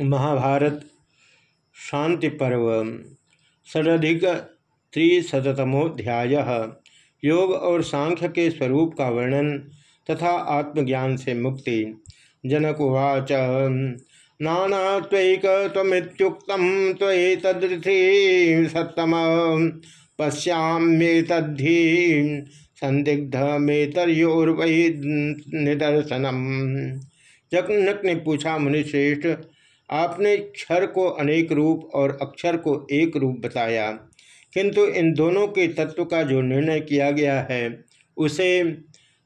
महाभारत, शांति पर्व, षडधिक त्रिशतमोध्याय योग और सांख्य के स्वरूप का वर्णन तथा आत्मज्ञान से मुक्ति। जनकुवाच नाना त्वक तमितुक्त तदृथि सत्तम। पश्यामे तद्धि संदिग्ध मेतर्योर्वि निदर्शनम। जगनक ने पूछा, मुनिश्रेष्ठ आपने क्षर को अनेक रूप और अक्षर को एक रूप बताया, किंतु इन दोनों के तत्व का जो निर्णय किया गया है, उसे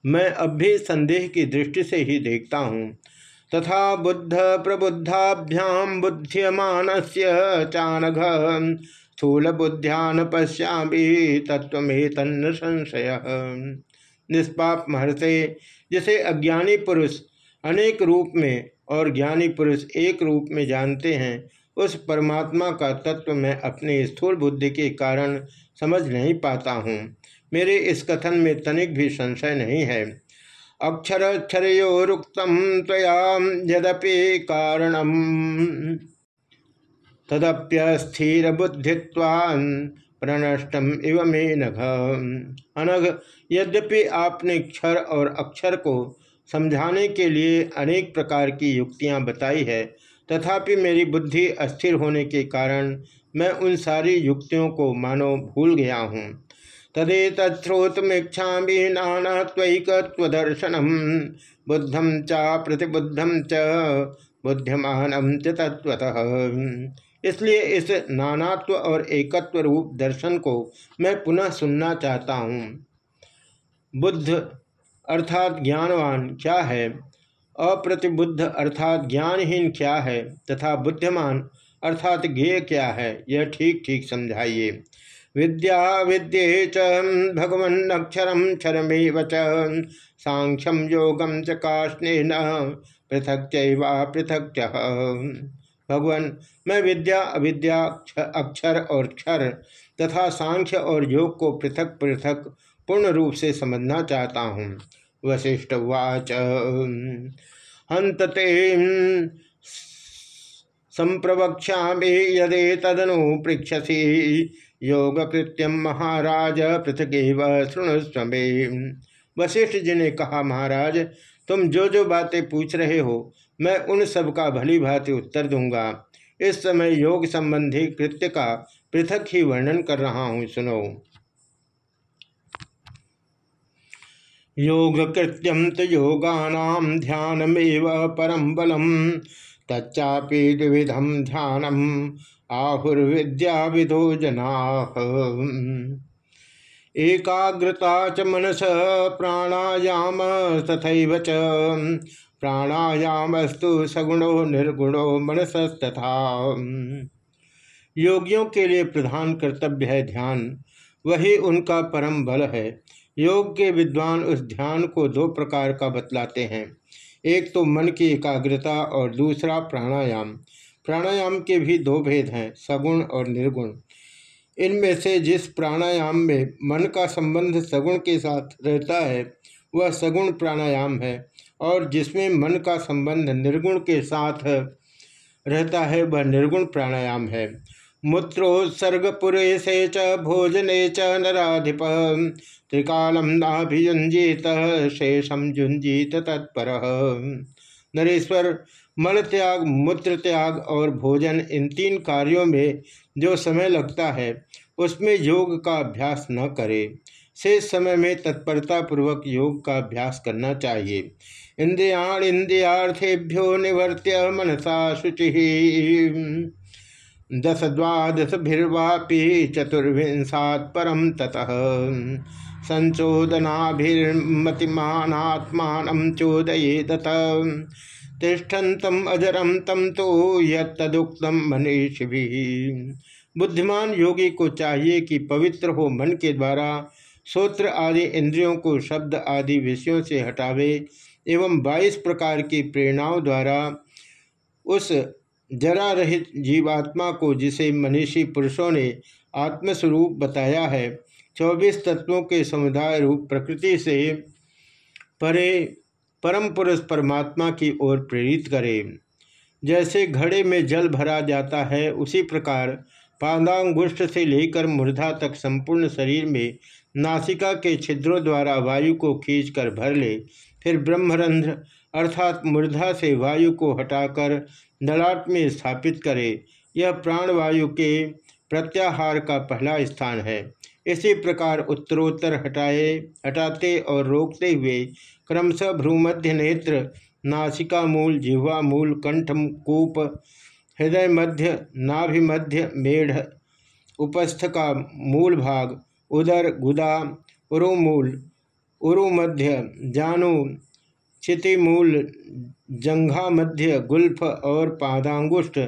मैं अब भी संदेह की दृष्टि से ही देखता हूँ। तथा बुद्ध प्रबुद्धाभ्याम बुद्धियमान से चानघ स्थूल बुद्ध्यान पश्यामी तत्व में संशय। निष्पाप महर्षे, जिसे अज्ञानी पुरुष अनेक रूप में और ज्ञानी पुरुष एक रूप में जानते हैं, उस परमात्मा का तत्व मैं अपने स्थूल बुद्धि के कारण समझ नहीं पाता हूँ। मेरे इस कथन में तनिक भी संशय नहीं है। अक्षर अक्षरयोरुक्तम तया यद्यपि कारणम। तदप्यस्थिर बुद्धित्वान प्रनष्टम इव में नघ अनघ, यद्यपि आपने क्षर और अक्षर को समझाने के लिए अनेक प्रकार की युक्तियाँ बताई है। तथापि मेरी बुद्धि अस्थिर होने के कारण मैं उन सारी युक्तियों को मानो भूल गया हूँ। तदे तत्श्रोतमीक्षा नाना त्वदर्शनम बुद्धम चा प्रतिबुद्धम च बुद्धिमानम च तत्वतः इसलिए इस नानात्व और एकत्व रूप दर्शन को मैं पुनः सुनना चाहता हूँ। बुद्ध अर्थात ज्ञानवान क्या है? अप्रतिबुद्ध अर्थात ज्ञानहीन क्या है? तथा बुद्धिमान अर्थात ज्ञेय क्या है? यह ठीक ठीक समझाइए। विद्या विद्ये च भगवन् अक्षरम क्षरमेव च सांख्यम योगम च काष्ण पृथक चैवा पृथक भगवान, मैं विद्या, अविद्या अक्षर और क्षर तथा सांख्य और योग को पृथक पृथक पूर्ण रूप से समझना चाहता हूँ। वशिष्ठ उवाच हंतते संप्रवक्षा यदे तदनु पृक्षसी योग कृत्यम महाराज पृथक शृणुस्व वशिष्ठ जी ने कहा, महाराज, तुम जो जो बातें पूछ रहे हो, मैं उन सब का भली भांति उत्तर दूँगा। इस समय योग संबंधी कृत्य का पृथक ही वर्णन कर रहा हूँ, सुनो। योग कृत्यम तो योगानाम ध्यानमेव परम बलम। तच्चापि द्विविधम ध्यानम आहुर्विद्या विदो जना। एकाग्रता च मनस, प्राणायाम तथा च। प्राणायामस्तु सगुणो निर्गुणो मनसस्तथा। योगियों के लिए प्रधान कर्तव्य है ध्यान। वही उनका परम बल है। योग के विद्वान उस ध्यान को दो प्रकार का बतलाते हैं। एक तो मन की एकाग्रता और दूसरा प्राणायाम। प्राणायाम के भी दो भेद हैं, सगुण और निर्गुण। इनमें से जिस प्राणायाम में मन का संबंध सगुण के साथ रहता है, वह सगुण प्राणायाम है, और जिसमें मन का संबंध निर्गुण के साथ रहता है, वह निर्गुण प्राणायाम है। मूत्रोत्सर्गपुरेशे च, भोजने च नाधिप त्रिकालम नाभियुंजीत शेषम जुंजीत तत्पर। नरेश्वर मल त्याग मूत्र त्याग और भोजन इन तीन कार्यों में जो समय लगता है, उसमें योग का अभ्यास न करे। शेष समय में तत्परता पूर्वक योग का अभ्यास करना चाहिए। इंद्रियाण इंद्रियार्थेभ्यो निवर्त्य मनसा शुचि। दस द्वादश भिर्वापि चतुर्विंशात् परम ततः। संशोधनाभिर्मतिमानात्मान चोदये दत तिष्ठन्तम अजरम तम तो यदुक्तम भी बुद्धिमान योगी को चाहिए कि पवित्र हो मन के द्वारा सूत्र आदि इंद्रियों को शब्द आदि विषयों से हटावे एवं बाईस प्रकार की प्रेरणाओं द्वारा उस जरा रहित जीवात्मा को जिसे मनीषी पुरुषों ने आत्मस्वरूप बताया है, चौबीस तत्वों के समुदाय रूप प्रकृति से परे परम पुरुष परमात्मा की ओर प्रेरित करे। जैसे घड़े में जल भरा जाता है, उसी प्रकार पादांगुष्ठ से लेकर मूर्धा तक संपूर्ण शरीर में नासिका के छिद्रों द्वारा वायु को खींचकर भर ले, फिर ब्रह्मरंध्र अर्थात मूर्धा से वायु को हटाकर ललाट में स्थापित करे। यह प्राणवायु के प्रत्याहार का पहला स्थान है। इसी प्रकार उत्तरोत्तर हटाए, हटाते और रोकते हुए क्रमशः भ्रूमध्य नेत्र, नासिका मूल, जिह्वा मूल, कंठ कूप, हृदय मध्य, नाभि मध्य, मेढ़, उपस्थ का मूल भाग, उदर, गुदा उरुमूल उरुमध्य जानु क्षितिमूल, जंघा मध्य, गुल्फ और पादांगुष्ठ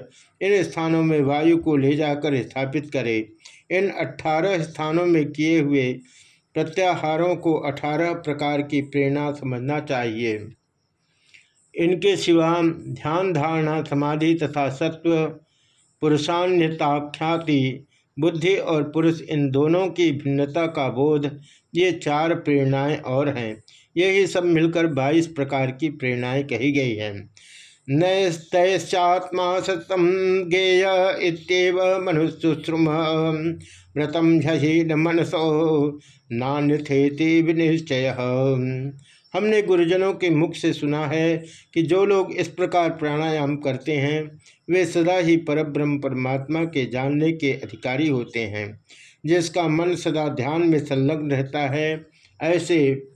इन स्थानों में वायु को ले जाकर स्थापित करे। इन अठारह स्थानों में किए हुए प्रत्याहारों को अठारह प्रकार की प्रेरणा समझना चाहिए। इनके सिवा ध्यान धारणा, समाधि तथा सत्व, पुरुषान्यताख्याति, बुद्धि और पुरुष इन दोनों की भिन्नता का बोध, ये चार प्रेरणाएँ और हैं। यही सब मिलकर बाईस प्रकार की प्रेरणाएँ कही गई हैं। नैस्तैश्चात्मा सतम गेय इतव मनुष्युश्रुम व्रतम झही न मनसो, नान्यथेति विनिश्चय। हमने गुरुजनों के मुख से सुना है कि जो लोग इस प्रकार प्राणायाम करते हैं, वे सदा ही परब्रह्म परमात्मा के जानने के अधिकारी होते हैं, जिसका मन सदा ध्यान में संलग्न रहता है, ऐसे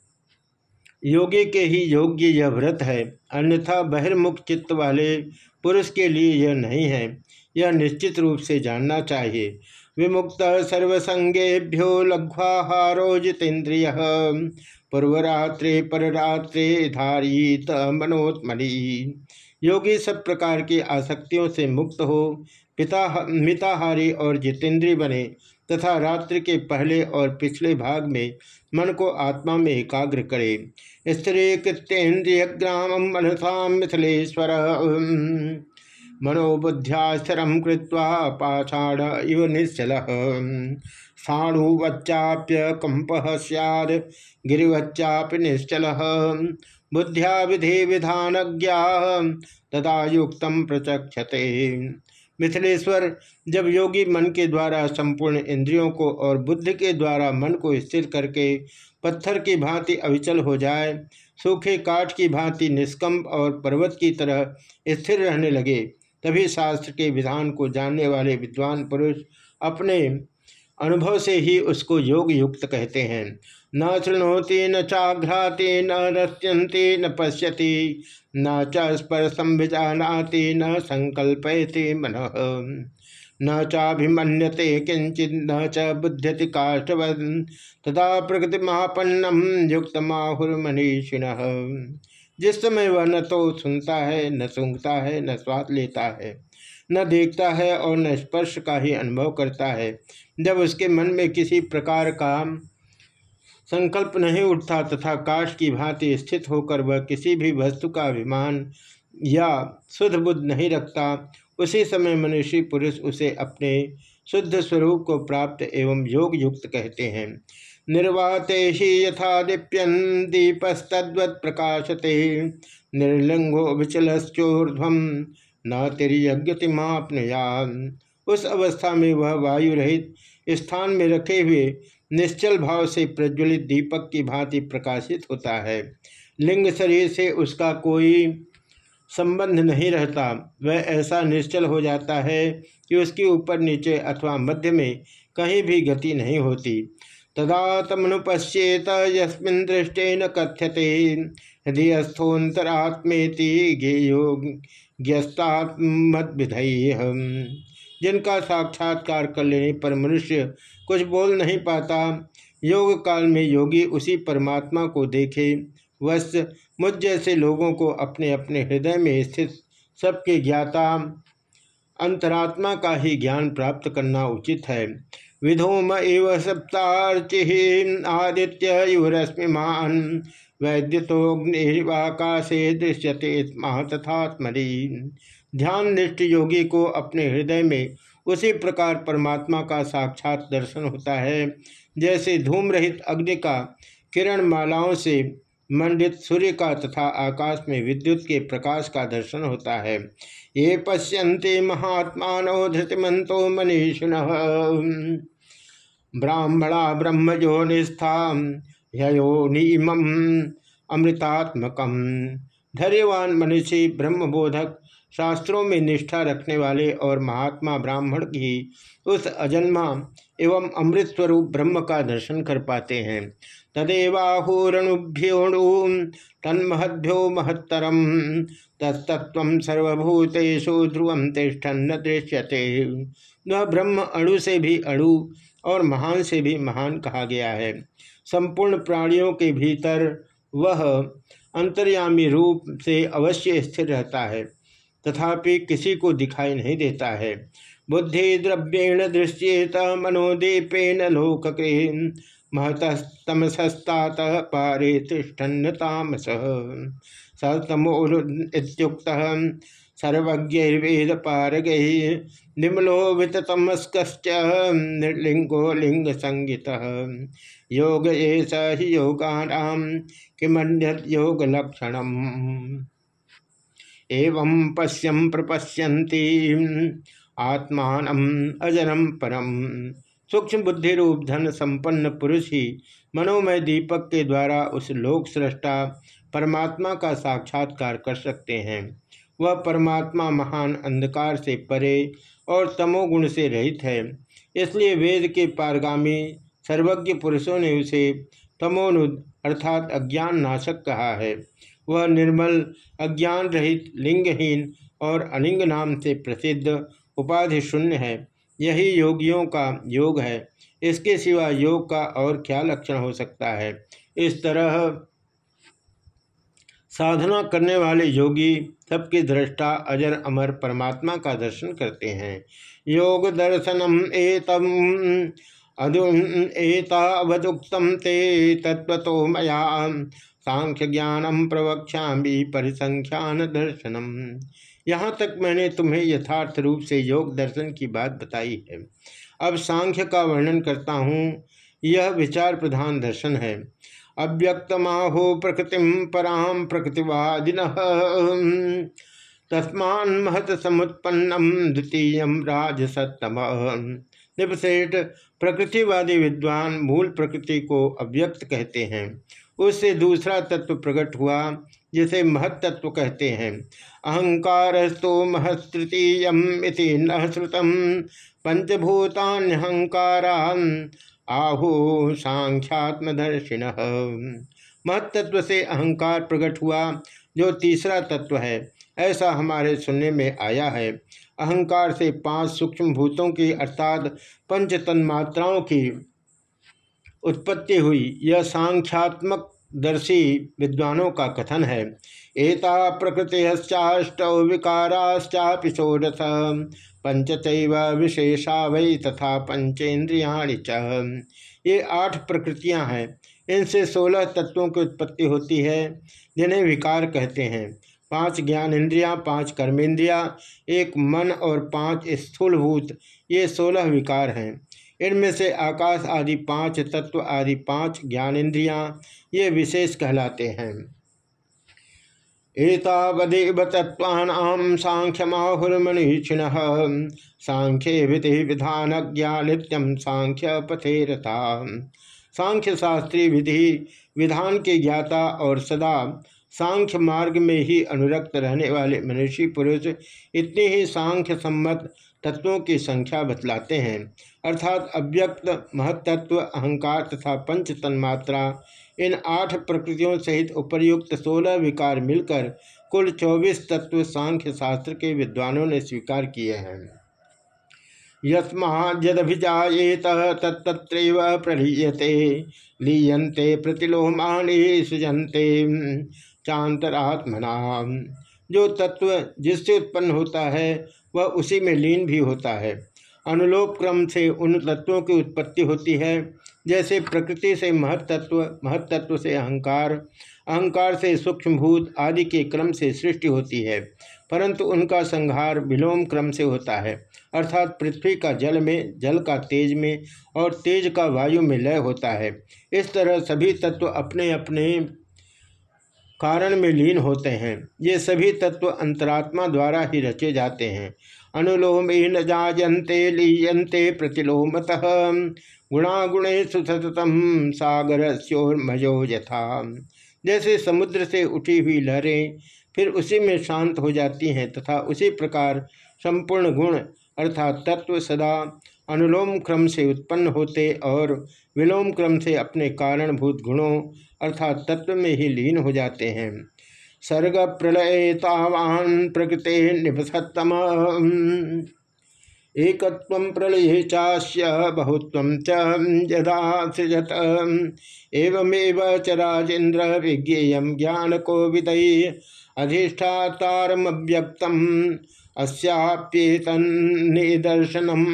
योगी के ही योग्य यह व्रत है। अन्यथा बहिर्मुख चित्त वाले पुरुष के लिए यह नहीं है। यह निश्चित रूप से जानना चाहिए। विमुक्त सर्वसंगेभ्यो लघ्वाहारो जितेन्द्रिय पूर्वरात्रे, पररात्रे धारित मनोत्मनि। योगी सब प्रकार की आसक्तियों से मुक्त हो, पिता, मिताहारी और जितेंद्रीय बने, तथा रात्रि के पहले और पिछले भाग में मन को आत्मा में एकाग्र करे। स्त्री कृत्येन्द्रिय ग्राम मनसा मिथिलेश्वर। मनोबुद्ध्यास्थिर कृत्वा पाषाण इव निश्चल। साणुवच्चाप्य कंप सैद गिरिवच्चापि निश्चल। बुद्ध्या विधि विधान तथा युक्त प्रचक्षते। मिथिलेश्वर, जब योगी मन के द्वारा संपूर्ण इंद्रियों को और बुद्धि के द्वारा मन को स्थिर करके पत्थर की भांति अविचल हो जाए, सूखे काठ की भांति निष्कंप और पर्वत की तरह स्थिर रहने लगे, तभी शास्त्र के विधान को जानने वाले विद्वान पुरुष अपने अनुभव से ही उसको योग युक्त कहते हैं। न चृणोति न चाघ्राति, न रस्यन्ति, न पश्यति, न च स्पर्शम विजानाति न संकल्पयति मन। न चाभिमन्यते किंचित न च बुध्यति काष्ठवद। तथा प्रकृति महापन्नम युक्त माहुर्मनीषिण जिस समय वह न तो सुनता है, न सूंघता है, न स्वाद लेता है न देखता है और न स्पर्श का ही अनुभव करता है। जब उसके मन में किसी प्रकार का संकल्प नहीं उठता तथा काश की भांति स्थित होकर वह किसी भी वस्तु का अभिमान या शुद्ध बुद्ध नहीं रखता, उसी समय मनुष्य पुरुष उसे अपने शुद्ध स्वरूप को प्राप्त एवं योग युक्त कहते हैं। निर्वाते ही यथा दीप्यन दीपस्तवत प्रकाशते निर्लिंगो न तिरयज्ञति मापनयान उस अवस्था में वह वायु रहित स्थान में रखे हुए निश्चल भाव से प्रज्वलित दीपक की भांति प्रकाशित होता है। लिंग शरीर से उसका कोई संबंध नहीं रहता। वह ऐसा निश्चल हो जाता है कि उसके ऊपर नीचे अथवा मध्य में कहीं भी गति नहीं होती। तदा तमनुपश्येत यस्मिन दृष्टेन कथ्यते। हृदयस्थोन्तरात्मेति गेयो ज्ञस्तात्मद्विधय जिनका साक्षात्कार कर लेने पर मनुष्य कुछ बोल नहीं पाता योग काल में योगी उसी परमात्मा को देखे, वश मुझ जैसे लोगों को अपने अपने हृदय में स्थित सबके ज्ञाता। अंतरात्मा का ही ज्ञान प्राप्त करना उचित है। विधूम इव सप्तार्चि आदित्य युवरश्मिमान वैद्यतोग्निवाकाशे दृश्यते तथात्मरी ध्यान निष्ठ योगी को अपने हृदय में उसी प्रकार परमात्मा का साक्षात दर्शन होता है। जैसे धूम रहित अग्नि का किरण मालाओं से मंडित सूर्य का तथा आकाश में विद्युत के प्रकाश का दर्शन होता है। ये पश्यन्ते महात्मा धृतिमंतो मनीषिण ब्राह्मणा ब्रह्मजो निष्ठा नीम अमृतात्मक धैर्यवान मनुष्य ब्रह्मबोधक शास्त्रों में निष्ठा रखने वाले और महात्मा ब्राह्मण की उस अजन्मा एवं अमृत स्वरूप ब्रह्म का दर्शन कर पाते हैं। तदेवाहूरणुभ्योणु तन्महद्भ्यो महत्तरम तस्तत्व सर्वभूतेषु ध्रुव तिष्ठन दृश्यते। वह ब्रह्म अणु से भी अणु और महान से भी महान कहा गया है। संपूर्ण प्राणियों के भीतर वह अंतर्यामी रूप से अवश्य स्थिर रहता है, तथापि किसी को दिखाई नहीं देता है। बुद्धि द्रव्येण दृश्येत, मनोदीपेन लोककृ महतस्तमसस्तात पारे तिष्ठन तामस सतमोरुक्त सर्वज्ञर्वेद पारग निमलो निर्लिंगो लिंग संगीत योग एस ही योगानाम एवं पश्यम प्रपश्यन्ति आत्मान अजरम परम। सूक्ष्म बुद्धि रूप धन संपन्न पुरुष ही मनोमय दीपक के द्वारा उस लोक सृष्टा परमात्मा का साक्षात्कार कर सकते हैं। वह परमात्मा महान अंधकार से परे और तमोगुण से रहित है। इसलिए वेद के पारगामी सर्वज्ञ पुरुषों ने उसे तमोनुद अर्थात अज्ञान नाशक कहा है। वह निर्मल अज्ञान रहित लिंगहीन और अलिंग नाम से प्रसिद्ध उपाधि शून्य है। यही योगियों का योग है। इसके सिवा योग का और क्या लक्षण हो सकता है? इस तरह साधना करने वाले योगी सबके दृष्टा अजर अमर परमात्मा का दर्शन करते हैं। योग दर्शनम एतम अदुक्तम ते तत्व मया सांख्य ज्ञानम प्रवक्षा परिसंख्यान दर्शनम यहाँ तक मैंने तुम्हें यथार्थ रूप से योग दर्शन की बात बताई है। अब सांख्य का वर्णन करता हूँ। यह विचार प्रधान दर्शन है। अव्यक्तमाहो प्रकृति पराम प्रकृतिवादिन। तस्मान महत समुत्पन्नम द्वितीय राजसतम निपसेठ प्रकृतिवादी विद्वान मूल प्रकृति को अव्यक्त कहते हैं। उससे दूसरा तत्व प्रकट हुआ। जिसे महत्त्व कहते हैं। अहंकारस्तु महस्तृतीयम न श्रुतम। पंचभूतान्यहंकारान आहु सांख्यात्मदर्शिन। महत्त्व से अहंकार प्रकट हुआ, जो तीसरा तत्व है, ऐसा हमारे सुनने में आया है। अहंकार से पाँच सूक्ष्म भूतों की, अर्थात पंच तन्मात्राओं की, उत्पत्ति हुई। यह सांख्यात्मक दर्शी विद्वानों का कथन है। एता प्रकृतिश्चाष्ट विकाराश्चापि षोडश। पंचच विशेषा वै तथा पंचेन्द्रिया ये आठ प्रकृतियाँ हैं। इनसे सोलह तत्वों की उत्पत्ति होती है, जिन्हें विकार कहते हैं। पाँच ज्ञान इंद्रियाँ, पाँच कर्मेंद्रियाँ, एक मन और पाँच स्थूलभूत, ये सोलह विकार हैं। इनमें से आकाश आदि पाँच, तत्व आदि पाँच ज्ञानेन्द्रियाँ ये विशेष कहलाते हैं। एतावदेव तत्वानाम सांख्यमाहुर्मनीषिण सांख्य विधि विधान नित्यम सांख्य पथेरता। सांख्य शास्त्री विधि विधान के ज्ञाता और सदा सांख्य मार्ग में ही अनुरक्त रहने वाले मनुष्य पुरुष इतने ही सांख्य सम्मत तत्वों की संख्या बतलाते हैं। अर्थात अव्यक्त महत्त्व अहंकार तथा पंच तन्मात्रा, इन आठ प्रकृतियों सहित उपर्युक्त सोलह विकार मिलकर कुल चौबीस तत्व सांख्य शास्त्र के विद्वानों ने स्वीकार किए हैं। यस्माजभिजाएत तत्र प्रलीयते लीयते प्रतिलोमानी सृजनते चांतरात्मना जो तत्व जिससे उत्पन्न होता है, वह उसी में लीन भी होता है। अनुलोप क्रम से उन तत्वों की उत्पत्ति होती है, जैसे प्रकृति से महत्त्व महत्त्व से अहंकार अहंकार से सूक्ष्मभूत आदि के क्रम से सृष्टि होती है, परंतु उनका संहार विलोम क्रम से होता है, अर्थात पृथ्वी का जल में, जल का तेज में और तेज का वायु में लय होता है। इस तरह सभी तत्व अपने अपने कारण में लीन होते हैं। ये सभी तत्व अंतरात्मा द्वारा ही रचे जाते हैं। अनुलोम न जायन्ते, लीयन्ते, प्रतिलोमत। गुणागुणे सुसततम सागर स्योर्मयो यथा। जैसे समुद्र से उठी हुई लहरें फिर उसी में शांत हो जाती हैं तथा उसी प्रकार संपूर्ण गुण अर्थात तत्व सदा अनुलोम क्रम से उत्पन्न होते और विलोम क्रम से अपने कारणभूत गुणों अर्थात तत्व में ही लीन हो जाते हैं। सर्ग प्रलय तावान प्रकृति निपसतम एक प्रलय चाश्य बहुत्व चदा सृजत। एवमेव च राजेन्द्र विज्ञेय ज्ञान को विदयी अधिष्ठातारमव्यक्तम अस्याप्येतन निदर्शनम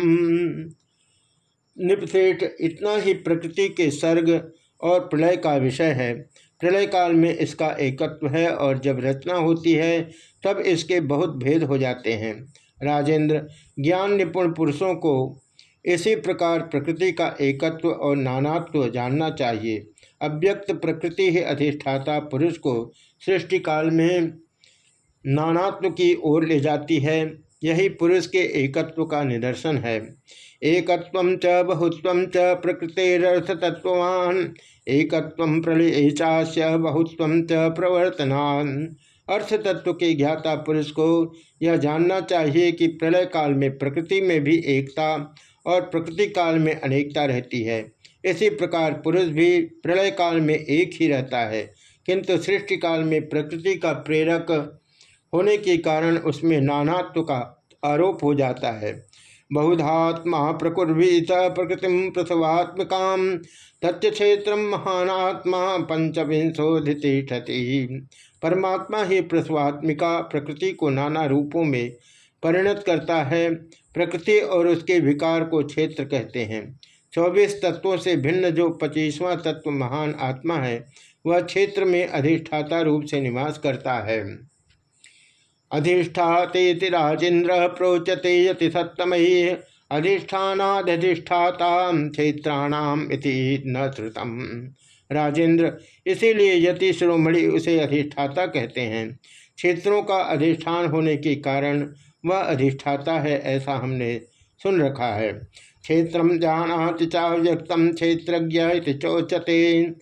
निपसेठ इतना ही प्रकृति के सर्ग और प्रलय का विषय है। प्रलय काल में इसका एकत्व है और जब रचना होती है, तब इसके बहुत भेद हो जाते हैं। राजेंद्र, ज्ञान निपुण पुरुषों को इसी प्रकार प्रकृति का एकत्व और नानात्व जानना चाहिए। अव्यक्त प्रकृति ही अधिष्ठाता पुरुष को सृष्टि काल में नानात्व की ओर ले जाती है। यही पुरुष के एकत्व का निदर्शन है। एकत्व च बहुत्व च प्रकृतिरर्थ प्रकृतिरर्थतत्वान एकत्व प्रलय चाश्य बहुत्व च प्रवर्तनान। अर्थ तत्व के ज्ञाता पुरुष को यह जानना चाहिए कि प्रलय काल में प्रकृति में भी एकता और प्रकृति काल में अनेकता रहती है। इसी प्रकार पुरुष भी प्रलय काल में एक ही रहता है, किंतु सृष्टि काल में प्रकृति का प्रेरक होने के कारण उसमें नानात्व का आरोप हो जाता है। बहुधात्मा प्रकुर्वीत प्रकृति प्रसवात्मका तथ्यक्षेत्र महानात्मा पंचविंशोधितिष्ठति परमात्मा ही प्रसवात्मिका प्रकृति को नाना रूपों में परिणत करता है। प्रकृति और उसके विकार को क्षेत्र कहते हैं। चौबीस तत्वों से भिन्न जो पच्चीसवां तत्व महान आत्मा है, वह क्षेत्र में अधिष्ठाता रूप से निवास करता है। अधिष्ठाते राजेन्द्र प्रोचते यति सत्तमयी अधिष्ठानाधिष्ठाता क्षेत्राणाम न श्रुतम राजेंद्र इसीलिए यति शिरोमणि उसे अधिष्ठाता कहते हैं। क्षेत्रों का अधिष्ठान होने के कारण वह अधिष्ठाता है ऐसा हमने सुन रखा है। क्षेत्र जानाति चाव्यक्त क्षेत्र चोचते।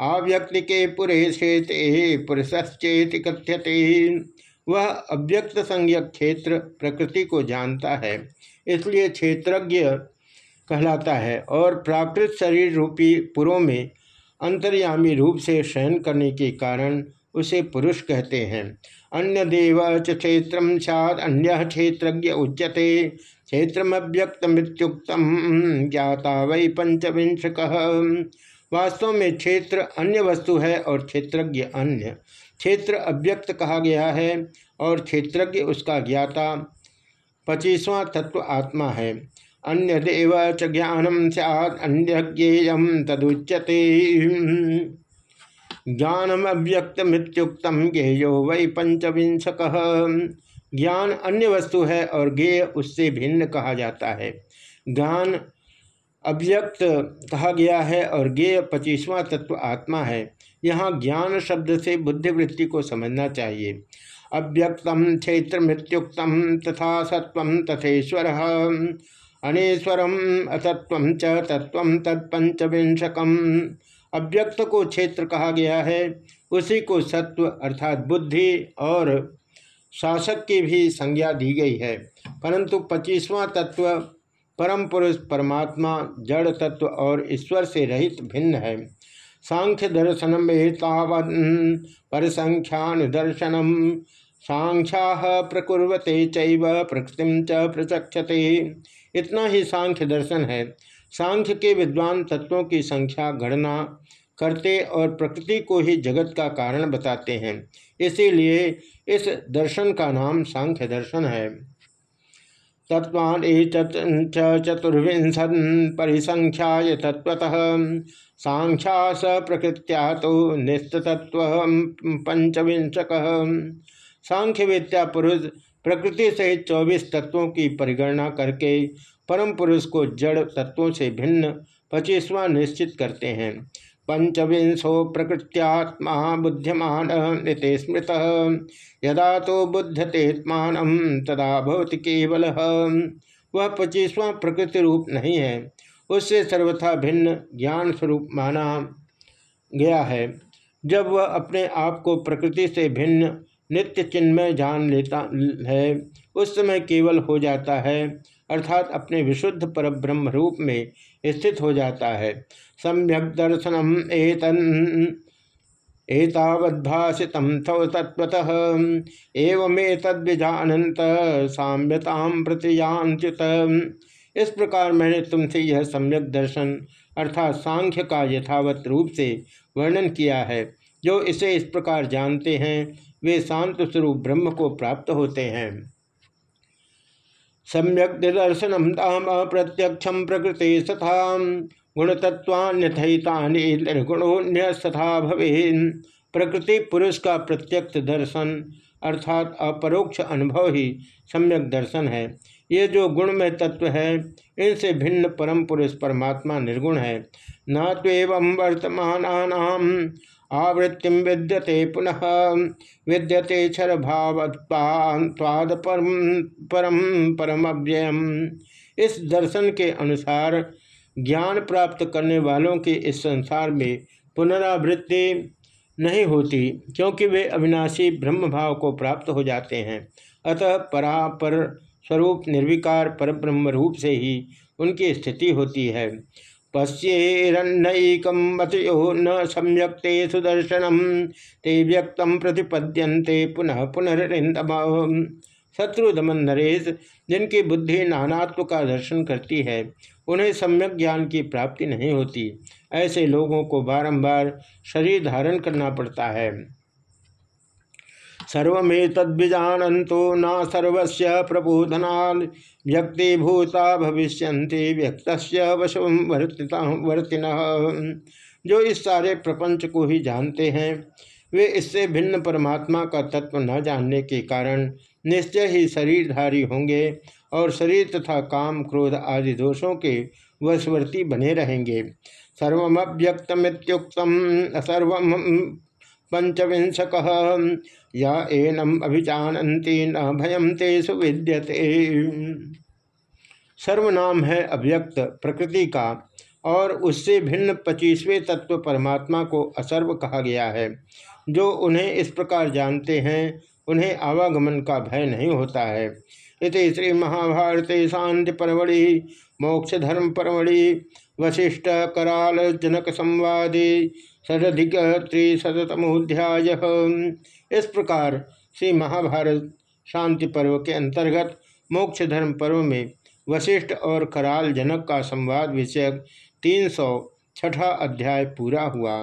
आव्यक्ति के पुरे क्षेत्र पुरुषश्चेत कथ्यते। वह अव्यक्त संज्ञक क्षेत्र प्रकृति को जानता है, इसलिए क्षेत्रज्ञ कहलाता है और प्राकृत शरीर रूपी पुरों में अंतर्यामी रूप से शयन करने के कारण उसे पुरुष कहते हैं। अन्य देव क्षेत्र अन्य क्षेत्रज्ञ उच्यते। क्षेत्रमव्यक्त मृत्युक्तम, ज्ञाता वै पंचविंशक। वास्तव में क्षेत्र अन्य वस्तु है और क्षेत्रज्ञ अन्य। क्षेत्र अव्यक्त कहा गया है और क्षेत्रज्ञ उसका ज्ञाता। पच्चीसवां तत्व आत्मा है। अन्य देव च ज्ञानम सैद तदुच्यते। ज्ञानम अव्यक्त मृत्युक्तम ज्ञेयो वै पंचविंशक ज्ञान अन्य वस्तु है और ज्ञेय उससे भिन्न कहा जाता है। ज्ञान अव्यक्त कहा गया है और ज्ञेय पच्चीसवां तत्व आत्मा है। यहाँ ज्ञान शब्द से बुद्धिवृत्ति को समझना चाहिए। अव्यक्तम क्षेत्र मृत्युक्तम तथा सत्व तथेश्वर। अनेश्वरम असत्व च तत्व तत्पंचविंशकम अव्यक्त को क्षेत्र कहा गया है, उसी को सत्व अर्थात बुद्धि और शासक की भी संज्ञा दी गई है। परंतु पच्चीसवां तत्व, परम पुरुष, परमात्मा, जड़ तत्व और ईश्वर से रहित भिन्न है। सांख्य दर्शन में तावन पर संख्यानुदर्शनम सांख्या प्रकुर्वते चैव, प्रकृति च प्रचक्षते। इतना ही सांख्य दर्शन है। सांख्य के विद्वान तत्वों की संख्या गणना करते और प्रकृति को ही जगत का कारण बताते हैं। इसीलिए इस दर्शन का नाम सांख्य दर्शन है। तत्वान चतुर्विंशन परिसंख्या तत्वतः सांख्या स प्रकृत्या तो निस्तत्व पंचविंशक सांख्य विद्या पुरुष प्रकृति सहित चौबीस तत्वों की परिगणना करके परम पुरुष को जड़ तत्वों से भिन्न पच्चीसवां निश्चित करते हैं। पंचविंशो प्रकृत्यात्मा बुद्धिमान स्मृत। यदा तो बुद्धतेत्मान तदा भवति केवल। वह पच्चीसवां प्रकृति रूप नहीं है, उससे सर्वथा भिन्न ज्ञान स्वरूप माना गया है। जब वह अपने आप को प्रकृति से भिन्न, नित्य चिन्मय जान लेता है उस समय केवल हो जाता है, अर्थात अपने विशुद्ध पर ब्रह्म रूप में स्थित हो जाता है। सम्यक दर्शनम एतन एतावद्भाषित तव तत्वतः एवमेतद्विजानंत साम्यताम प्रतियांत्युत इस प्रकार मैंने तुमसे यह सम्यक दर्शन, अर्थात सांख्य का यथावत रूप से वर्णन किया है। जो इसे इस प्रकार जानते हैं, वे शांत स्वरूप ब्रह्म को प्राप्त होते हैं। सम्यक दर्शनम ताम प्रत्यक्षम प्रकृति सथा। गुणतत्वान्यथानी निर्गुणोन्यथा भवे प्रकृति पुरुष का प्रत्यक्ष दर्शन अर्थात अपरोक्ष अनुभव ही सम्यक दर्शन है। ये जो गुण में तत्व है, इनसे भिन्न परम पुरुष परमात्मा निर्गुण है। न तो वर्तमान आवृत्ति विद्यते पुनः। विद्यते क्षर भावाद परम परम परम अव्ययम इस दर्शन के अनुसार ज्ञान प्राप्त करने वालों के इस संसार में पुनरावृत्ति नहीं होती, क्योंकि वे अविनाशी ब्रह्म भाव को प्राप्त हो जाते हैं। अतः परापर स्वरूप निर्विकार, परब्रह्म रूप से ही उनकी स्थिति होती है। पश्येरन्नकम मतयो न सम्यक ते सुदर्शनम ते व्यक्त प्रतिपद्यन्ते पुनः पुनरिंदम शत्रु दमन नरेश, जिनकी बुद्धि नानात्व का दर्शन करती है, उन्हें सम्यक ज्ञान की प्राप्ति नहीं होती। ऐसे लोगों को बारंबार शरीर धारण करना पड़ता है। सर्वे तद्विजानंतो न सर्वस्य प्रबोधना व्यक्तिभूता भविष्य व्यक्त वशम वर्तिन। जो इस सारे प्रपंच को ही जानते हैं, वे इससे भिन्न परमात्मा का तत्व न जानने के कारण निश्चय ही शरीरधारी होंगे और शरीर तथा काम, क्रोध आदि दोषों के वशवर्ती बने रहेंगे। सर्वव्यक्तमितुक्तम असर्व पंचविंशक या एनम अभिजानती न भयम ते सुविद्यते। सर्वनाम है अव्यक्त प्रकृति का, और उससे भिन्न पच्चीसवें तत्व परमात्मा को असर्व कहा गया है। जो उन्हें इस प्रकार जानते हैं, उन्हें आवागमन का भय नहीं होता है। इति श्री महाभारते शांति परवड़ी मोक्ष धर्म परवड़ी वशिष्ठ कराल जनक संवादे। षडिक त्रिशतमोध्याय इस प्रकार श्री महाभारत शांति पर्व के अंतर्गत मोक्ष धर्म पर्व में वशिष्ठ और कराल जनक का संवाद विषयक तीन सौ छठा अध्याय पूरा हुआ।